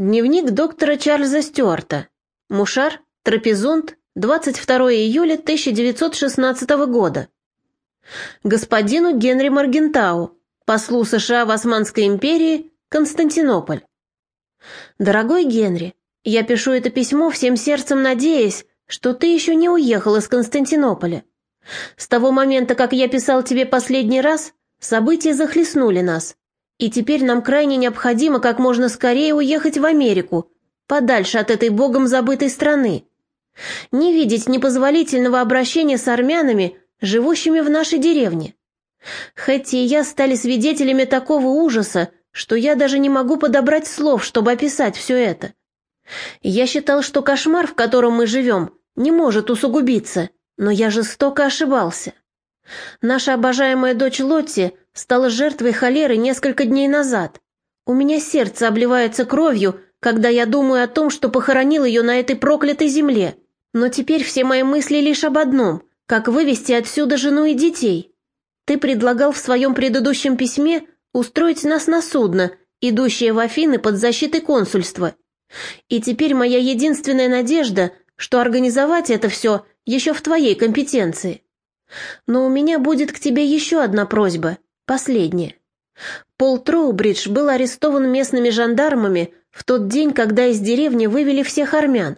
Дневник доктора Чарльза Стюарта. Мушар, Трапезунд, 22 июля 1916 года. Господину Генри Маргентау, послу США в Османской империи, Константинополь. Дорогой Генри, я пишу это письмо всем сердцем надеясь, что ты еще не уехал из Константинополя. С того момента, как я писал тебе последний раз, события захлестнули нас, и теперь нам крайне необходимо как можно скорее уехать в Америку, подальше от этой богом забытой страны. Не видеть непозволительного обращения с армянами, живущими в нашей деревне. Хэти и я стали свидетелями такого ужаса, что я даже не могу подобрать слов, чтобы описать все это. Я считал, что кошмар, в котором мы живем, не может усугубиться, но я жестоко ошибался. Наша обожаемая дочь Лотти стала жертвой холеры несколько дней назад. У меня сердце обливается кровью, когда я думаю о том, что похоронил ее на этой проклятой земле. Но теперь все мои мысли лишь об одном – как вывести отсюда жену и детей. Ты предлагал в своем предыдущем письме устроить нас на судно, идущее в Афины под защитой консульства. И теперь моя единственная надежда, что организовать это все еще в твоей компетенции. Но у меня будет к тебе еще одна просьба – Последнее. Пол Троубридж был арестован местными жандармами в тот день, когда из деревни вывели всех армян.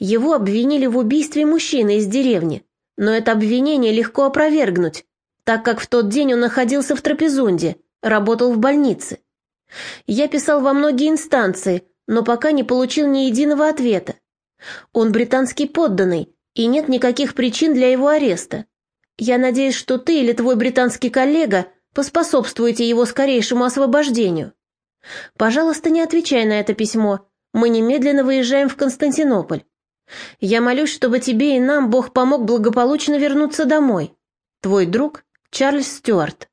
Его обвинили в убийстве мужчины из деревни, но это обвинение легко опровергнуть, так как в тот день он находился в Трапезунде, работал в больнице. Я писал во многие инстанции, но пока не получил ни единого ответа. Он британский подданный, и нет никаких причин для его ареста. Я надеюсь, что ты или твой британский коллега поспособствуйте его скорейшему освобождению. Пожалуйста, не отвечай на это письмо. Мы немедленно выезжаем в Константинополь. Я молюсь, чтобы тебе и нам Бог помог благополучно вернуться домой. Твой друг Чарльз Стюарт.